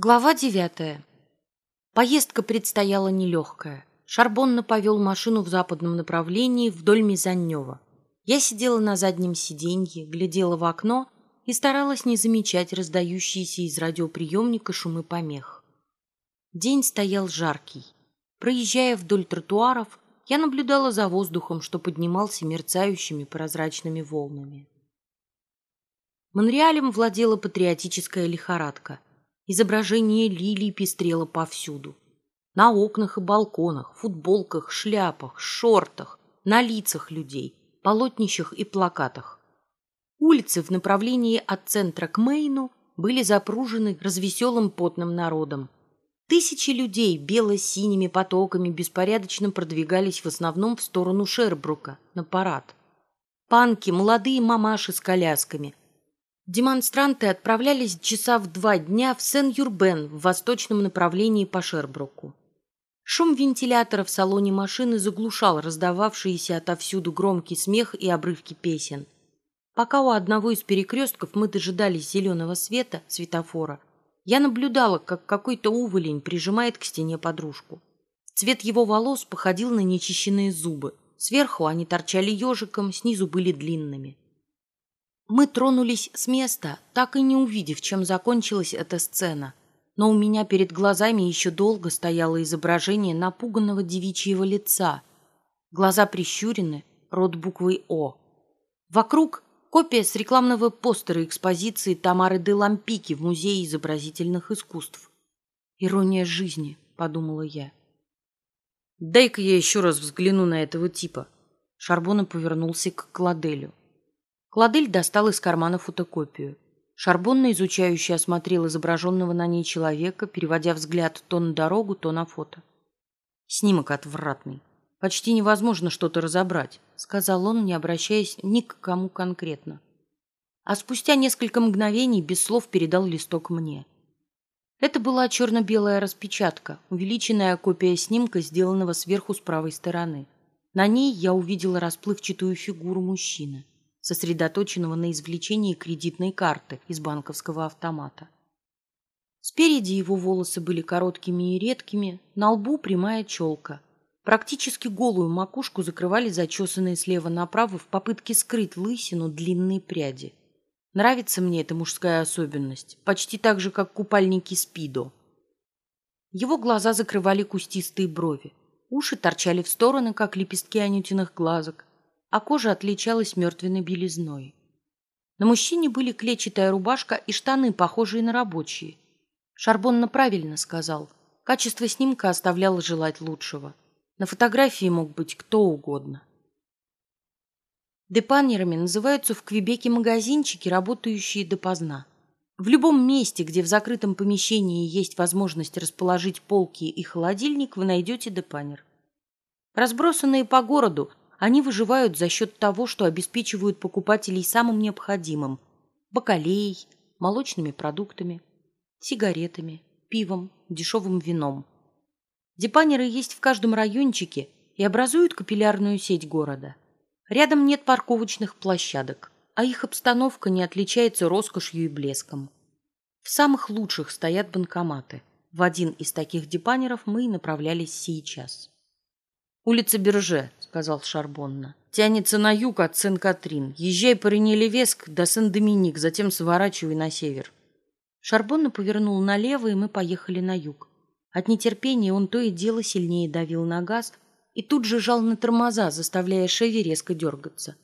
Глава девятая. Поездка предстояла нелегкая. Шарбонна повел машину в западном направлении вдоль Мизаннева. Я сидела на заднем сиденье, глядела в окно и старалась не замечать раздающиеся из радиоприемника шумы помех. День стоял жаркий. Проезжая вдоль тротуаров, я наблюдала за воздухом, что поднимался мерцающими прозрачными волнами. Монреалем владела патриотическая лихорадка – Изображение лилий пестрело повсюду. На окнах и балконах, футболках, шляпах, шортах, на лицах людей, полотнищах и плакатах. Улицы в направлении от центра к Мейну были запружены развеселым потным народом. Тысячи людей бело-синими потоками беспорядочно продвигались в основном в сторону Шербрука, на парад. Панки, молодые мамаши с колясками, Демонстранты отправлялись часа в два дня в Сен-Юрбен в восточном направлении по Шербруку. Шум вентилятора в салоне машины заглушал раздававшиеся отовсюду громкий смех и обрывки песен. Пока у одного из перекрестков мы дожидались зеленого света, светофора, я наблюдала, как какой-то уволень прижимает к стене подружку. Цвет его волос походил на нечищенные зубы. Сверху они торчали ежиком, снизу были длинными. Мы тронулись с места, так и не увидев, чем закончилась эта сцена. Но у меня перед глазами еще долго стояло изображение напуганного девичьего лица. Глаза прищурены, рот буквой «О». Вокруг копия с рекламного постера экспозиции Тамары де Лампики в Музее изобразительных искусств. «Ирония жизни», — подумала я. «Дай-ка я еще раз взгляну на этого типа». Шарбона повернулся к Кладелю. Кладель достал из кармана фотокопию. Шарбонно изучающий осмотрел изображенного на ней человека, переводя взгляд то на дорогу, то на фото. Снимок отвратный. Почти невозможно что-то разобрать, сказал он, не обращаясь ни к кому конкретно. А спустя несколько мгновений без слов передал листок мне. Это была черно-белая распечатка, увеличенная копия снимка, сделанного сверху с правой стороны. На ней я увидела расплывчатую фигуру мужчины сосредоточенного на извлечении кредитной карты из банковского автомата. Спереди его волосы были короткими и редкими, на лбу прямая челка. Практически голую макушку закрывали зачесанные слева направо в попытке скрыть лысину длинные пряди. Нравится мне эта мужская особенность, почти так же, как купальники Спидо. Его глаза закрывали кустистые брови, уши торчали в стороны, как лепестки анютиных глазок, а кожа отличалась мертвенной белизной. На мужчине были клетчатая рубашка и штаны, похожие на рабочие. Шарбонна правильно сказал. Качество снимка оставляло желать лучшего. На фотографии мог быть кто угодно. Депанерами называются в Квебеке магазинчики, работающие допоздна. В любом месте, где в закрытом помещении есть возможность расположить полки и холодильник, вы найдете депанер. Разбросанные по городу, они выживают за счет того, что обеспечивают покупателей самым необходимым – бакалеей, молочными продуктами, сигаретами, пивом, дешевым вином. Депанеры есть в каждом райончике и образуют капиллярную сеть города. Рядом нет парковочных площадок, а их обстановка не отличается роскошью и блеском. В самых лучших стоят банкоматы. В один из таких депанеров мы и направлялись сейчас. Улица Берже, сказал Шарбонна. Тянется на юг от Сен-Катрин. Езжай по Рене-Левеск до Сен-Доминик, затем сворачивай на север. Шарбонна повернул налево, и мы поехали на юг. От нетерпения он то и дело сильнее давил на газ и тут же жал на тормоза, заставляя Шеви резко дергаться.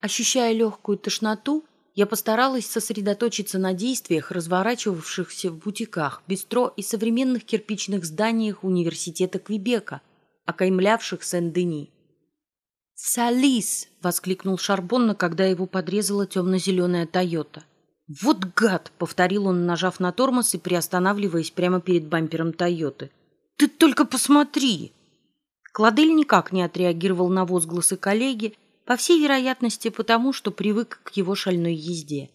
Ощущая легкую тошноту, я постаралась сосредоточиться на действиях, разворачивавшихся в бутиках, бистро и современных кирпичных зданиях университета Квебека, окаймлявших Сен-Дени. «Салис!» — воскликнул Шарбонна, когда его подрезала темно-зеленая «Тойота». «Вот гад!» — повторил он, нажав на тормоз и приостанавливаясь прямо перед бампером «Тойоты». «Ты только посмотри!» Кладель никак не отреагировал на возгласы коллеги, по всей вероятности потому, что привык к его шальной езде.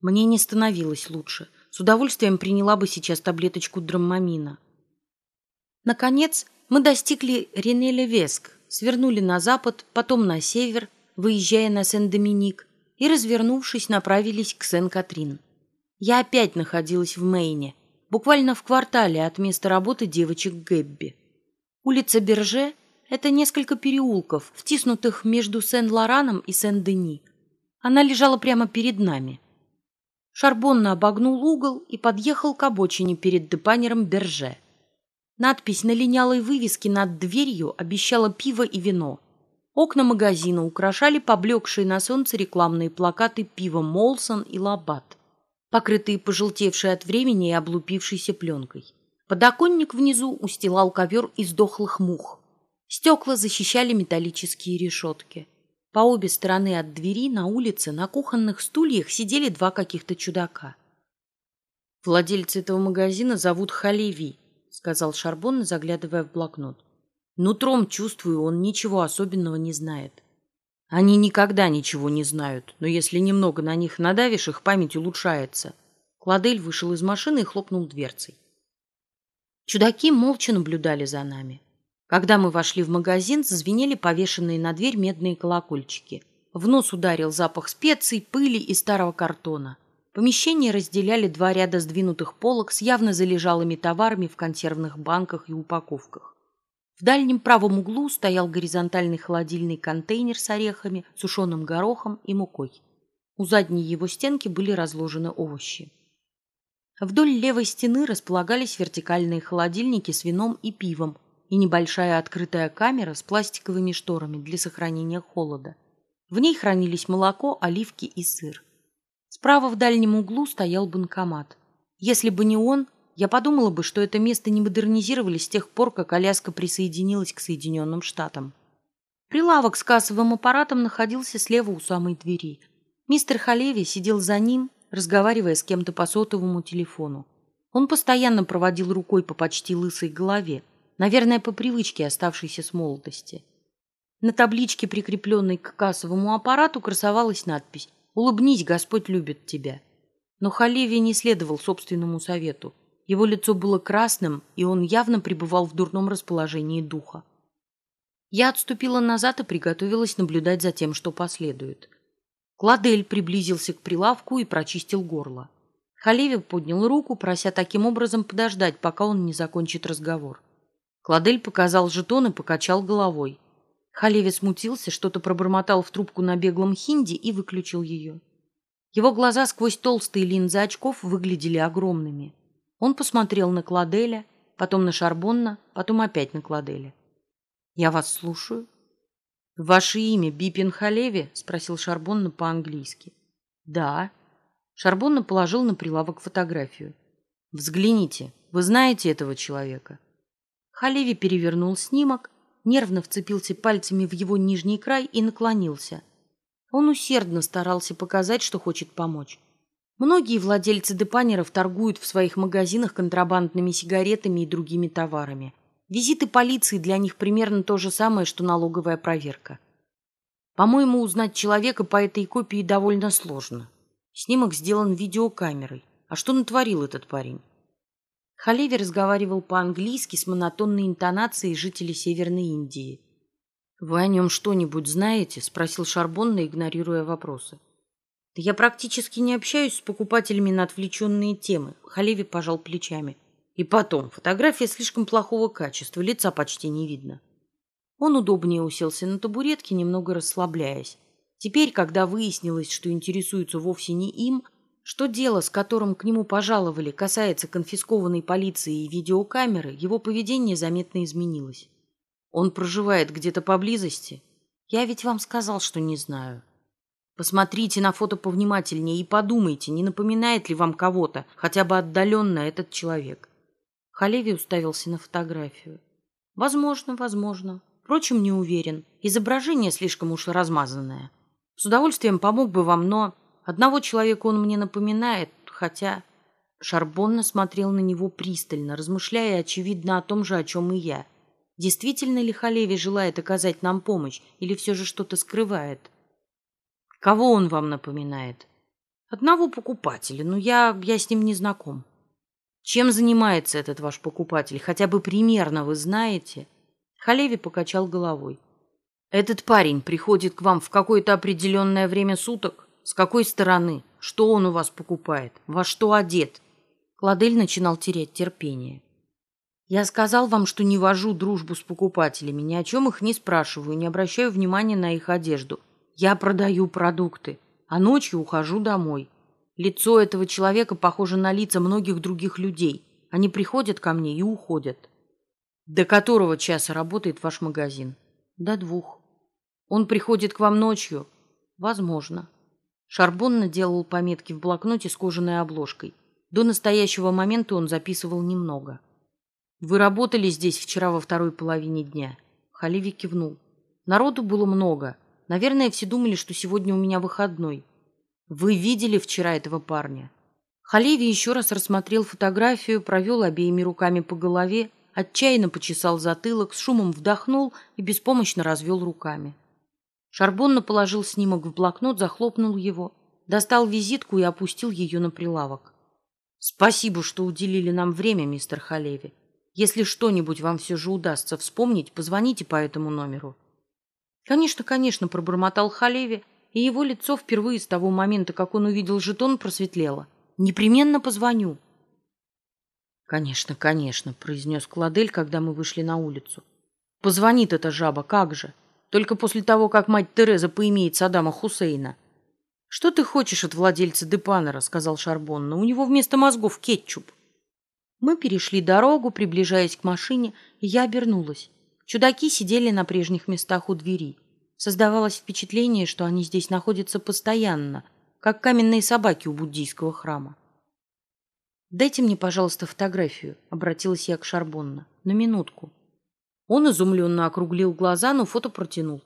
Мне не становилось лучше. С удовольствием приняла бы сейчас таблеточку драмамина. Наконец, мы достигли Рене-Левеск, свернули на запад, потом на север, выезжая на Сен-Доминик, и, развернувшись, направились к Сен-Катрин. Я опять находилась в Мейне, буквально в квартале от места работы девочек Гэбби. Улица Берже – это несколько переулков, втиснутых между Сен-Лораном и Сен-Дени. Она лежала прямо перед нами. Шарбонно обогнул угол и подъехал к обочине перед депанером Берже. Надпись на линялой вывеске над дверью обещала пиво и вино. Окна магазина украшали поблекшие на солнце рекламные плакаты пива «Молсон» и «Лабат», покрытые пожелтевшей от времени и облупившейся пленкой. Подоконник внизу устилал ковер из дохлых мух. Стекла защищали металлические решетки. По обе стороны от двери на улице на кухонных стульях сидели два каких-то чудака. «Владельца этого магазина зовут Халеви», — сказал Шарбон, заглядывая в блокнот. «Нутром чувствую, он ничего особенного не знает». «Они никогда ничего не знают, но если немного на них надавишь, их память улучшается». Кладель вышел из машины и хлопнул дверцей. Чудаки молча наблюдали за нами. Когда мы вошли в магазин, зазвенели повешенные на дверь медные колокольчики. В нос ударил запах специй, пыли и старого картона. Помещение разделяли два ряда сдвинутых полок с явно залежалыми товарами в консервных банках и упаковках. В дальнем правом углу стоял горизонтальный холодильный контейнер с орехами, сушеным горохом и мукой. У задней его стенки были разложены овощи. Вдоль левой стены располагались вертикальные холодильники с вином и пивом, и небольшая открытая камера с пластиковыми шторами для сохранения холода. В ней хранились молоко, оливки и сыр. Справа в дальнем углу стоял банкомат. Если бы не он, я подумала бы, что это место не модернизировали с тех пор, как Аляска присоединилась к Соединенным Штатам. Прилавок с кассовым аппаратом находился слева у самой двери. Мистер Халеви сидел за ним, разговаривая с кем-то по сотовому телефону. Он постоянно проводил рукой по почти лысой голове, наверное, по привычке, оставшейся с молодости. На табличке, прикрепленной к кассовому аппарату, красовалась надпись «Улыбнись, Господь любит тебя». Но Халеви не следовал собственному совету. Его лицо было красным, и он явно пребывал в дурном расположении духа. Я отступила назад и приготовилась наблюдать за тем, что последует. Кладель приблизился к прилавку и прочистил горло. Халеви поднял руку, прося таким образом подождать, пока он не закончит разговор. Кладель показал жетон и покачал головой. Халеви смутился, что-то пробормотал в трубку на беглом хинди и выключил ее. Его глаза сквозь толстые линзы очков выглядели огромными. Он посмотрел на Кладеля, потом на Шарбонна, потом опять на Кладеля. «Я вас слушаю». «Ваше имя Бипин Халеви?» — спросил Шарбонна по-английски. «Да». Шарбонна положил на прилавок фотографию. «Взгляните, вы знаете этого человека?» Халеви перевернул снимок, нервно вцепился пальцами в его нижний край и наклонился. Он усердно старался показать, что хочет помочь. Многие владельцы депанеров торгуют в своих магазинах контрабандными сигаретами и другими товарами. Визиты полиции для них примерно то же самое, что налоговая проверка. По-моему, узнать человека по этой копии довольно сложно. Снимок сделан видеокамерой. А что натворил этот парень? Халеви разговаривал по-английски с монотонной интонацией жителей Северной Индии. «Вы о нем что-нибудь знаете?» – спросил Шарбонна, игнорируя вопросы. «Да я практически не общаюсь с покупателями на отвлеченные темы», – Халеви пожал плечами. «И потом, фотография слишком плохого качества, лица почти не видно». Он удобнее уселся на табуретке, немного расслабляясь. Теперь, когда выяснилось, что интересуются вовсе не им – что дело, с которым к нему пожаловали, касается конфискованной полиции и видеокамеры, его поведение заметно изменилось. Он проживает где-то поблизости. Я ведь вам сказал, что не знаю. Посмотрите на фото повнимательнее и подумайте, не напоминает ли вам кого-то, хотя бы отдаленно этот человек. Халеви уставился на фотографию. Возможно, возможно. Впрочем, не уверен. Изображение слишком уж размазанное. С удовольствием помог бы вам, но Одного человека он мне напоминает, хотя... Шарбонна смотрел на него пристально, размышляя, очевидно, о том же, о чем и я. Действительно ли Халеви желает оказать нам помощь или все же что-то скрывает? Кого он вам напоминает? Одного покупателя, но я, я с ним не знаком. Чем занимается этот ваш покупатель? Хотя бы примерно вы знаете? Халеви покачал головой. Этот парень приходит к вам в какое-то определенное время суток? С какой стороны? Что он у вас покупает? Во что одет? Кладель начинал терять терпение. Я сказал вам, что не вожу дружбу с покупателями, ни о чем их не спрашиваю, не обращаю внимания на их одежду. Я продаю продукты, а ночью ухожу домой. Лицо этого человека похоже на лица многих других людей. Они приходят ко мне и уходят. До которого часа работает ваш магазин? До двух. Он приходит к вам ночью? Возможно. Шарбон наделал пометки в блокноте с кожаной обложкой. До настоящего момента он записывал немного. «Вы работали здесь вчера во второй половине дня?» Халиви кивнул. «Народу было много. Наверное, все думали, что сегодня у меня выходной. Вы видели вчера этого парня?» Халеви еще раз рассмотрел фотографию, провел обеими руками по голове, отчаянно почесал затылок, с шумом вдохнул и беспомощно развел руками. Шарбонно положил снимок в блокнот, захлопнул его, достал визитку и опустил ее на прилавок. «Спасибо, что уделили нам время, мистер Халеви. Если что-нибудь вам все же удастся вспомнить, позвоните по этому номеру». «Конечно, конечно», — пробормотал Халеви, и его лицо впервые с того момента, как он увидел жетон, просветлело. «Непременно позвоню». «Конечно, конечно», — произнес Кладель, когда мы вышли на улицу. «Позвонит эта жаба, как же!» Только после того, как мать Тереза поимеет Саддама Хусейна. «Что ты хочешь от владельца Депанера?» — сказал Шарбонна. «У него вместо мозгов кетчуп». Мы перешли дорогу, приближаясь к машине, и я обернулась. Чудаки сидели на прежних местах у двери. Создавалось впечатление, что они здесь находятся постоянно, как каменные собаки у буддийского храма. «Дайте мне, пожалуйста, фотографию», — обратилась я к Шарбонна. «На минутку». Он изумленно округлил глаза, но фото протянул.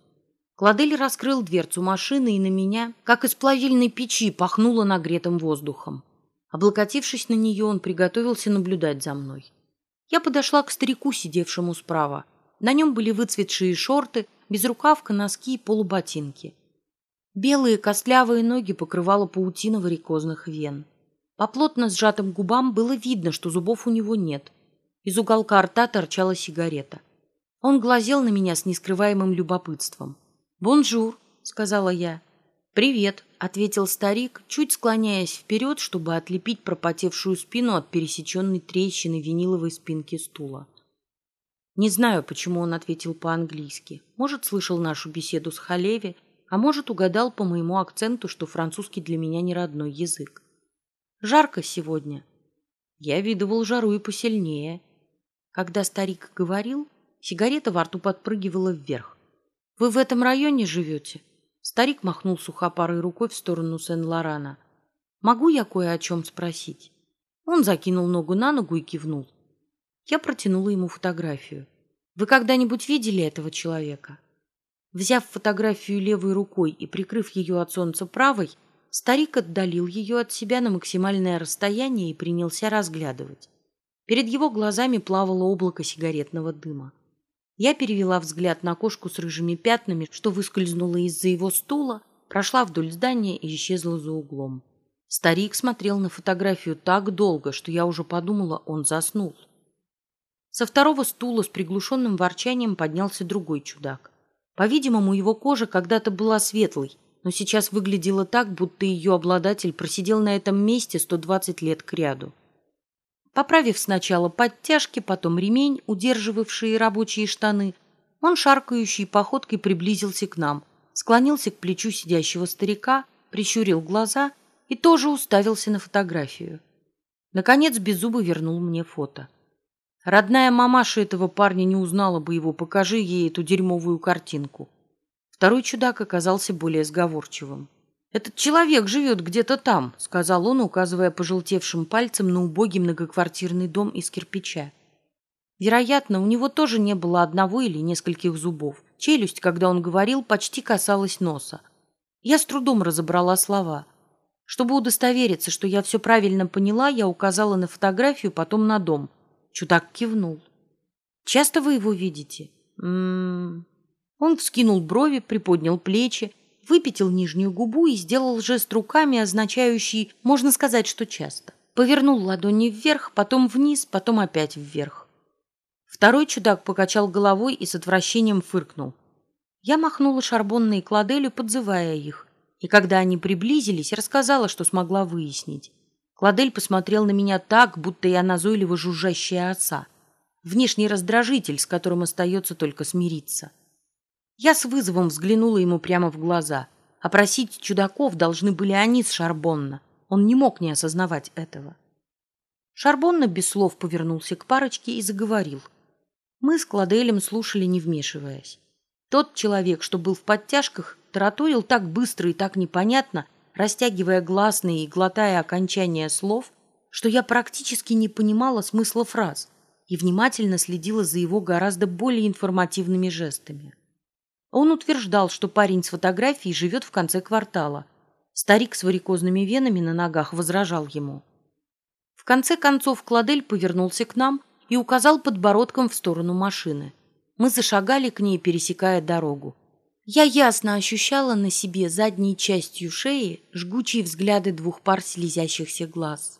Кладель раскрыл дверцу машины, и на меня, как из плавильной печи, пахнуло нагретым воздухом. Облокотившись на нее, он приготовился наблюдать за мной. Я подошла к старику, сидевшему справа. На нем были выцветшие шорты, безрукавка, носки и полуботинки. Белые костлявые ноги покрывала паутина варикозных вен. По плотно сжатым губам было видно, что зубов у него нет. Из уголка рта торчала сигарета. Он глазел на меня с нескрываемым любопытством. «Bonjour», — сказала я. «Привет», — ответил старик, чуть склоняясь вперед, чтобы отлепить пропотевшую спину от пересеченной трещины виниловой спинки стула. Не знаю, почему он ответил по-английски. Может, слышал нашу беседу с Халеви, а может, угадал по моему акценту, что французский для меня не родной язык. Жарко сегодня. Я видывал жару и посильнее. Когда старик говорил, Сигарета во рту подпрыгивала вверх. «Вы в этом районе живете?» Старик махнул сухопарой рукой в сторону Сен-Лорана. «Могу я кое о чем спросить?» Он закинул ногу на ногу и кивнул. Я протянула ему фотографию. «Вы когда-нибудь видели этого человека?» Взяв фотографию левой рукой и прикрыв ее от солнца правой, старик отдалил ее от себя на максимальное расстояние и принялся разглядывать. Перед его глазами плавало облако сигаретного дыма. Я перевела взгляд на кошку с рыжими пятнами, что выскользнула из-за его стула, прошла вдоль здания и исчезла за углом. Старик смотрел на фотографию так долго, что я уже подумала, он заснул. Со второго стула с приглушенным ворчанием поднялся другой чудак. По-видимому, его кожа когда-то была светлой, но сейчас выглядела так, будто ее обладатель просидел на этом месте 120 лет кряду. Поправив сначала подтяжки, потом ремень, удерживавшие рабочие штаны, он шаркающей походкой приблизился к нам, склонился к плечу сидящего старика, прищурил глаза и тоже уставился на фотографию. Наконец Беззубый вернул мне фото. Родная мамаша этого парня не узнала бы его, покажи ей эту дерьмовую картинку. Второй чудак оказался более сговорчивым. «Этот человек живет где-то там», — сказал он, указывая пожелтевшим пальцем на убогий многоквартирный дом из кирпича. Вероятно, у него тоже не было одного или нескольких зубов. Челюсть, когда он говорил, почти касалась носа. Я с трудом разобрала слова. Чтобы удостовериться, что я все правильно поняла, я указала на фотографию, потом на дом. Чудак кивнул. «Часто вы его видите?» М -м -м. Он вскинул брови, приподнял плечи, выпятил нижнюю губу и сделал жест руками, означающий, можно сказать, что часто. Повернул ладони вверх, потом вниз, потом опять вверх. Второй чудак покачал головой и с отвращением фыркнул. Я махнула шарбонной кладелью, подзывая их, и когда они приблизились, рассказала, что смогла выяснить. Кладель посмотрел на меня так, будто я назойливо жужжащая оса. Внешний раздражитель, с которым остается только смириться. Я с вызовом взглянула ему прямо в глаза. Опросить чудаков должны были они с Шарбонна. Он не мог не осознавать этого. Шарбонна без слов повернулся к парочке и заговорил. Мы с Кладелем слушали, не вмешиваясь. Тот человек, что был в подтяжках, тараторил так быстро и так непонятно, растягивая гласные и глотая окончания слов, что я практически не понимала смысла фраз и внимательно следила за его гораздо более информативными жестами. Он утверждал, что парень с фотографией живет в конце квартала. Старик с варикозными венами на ногах возражал ему. В конце концов Кладель повернулся к нам и указал подбородком в сторону машины. Мы зашагали к ней, пересекая дорогу. Я ясно ощущала на себе задней частью шеи жгучие взгляды двух пар слезящихся глаз.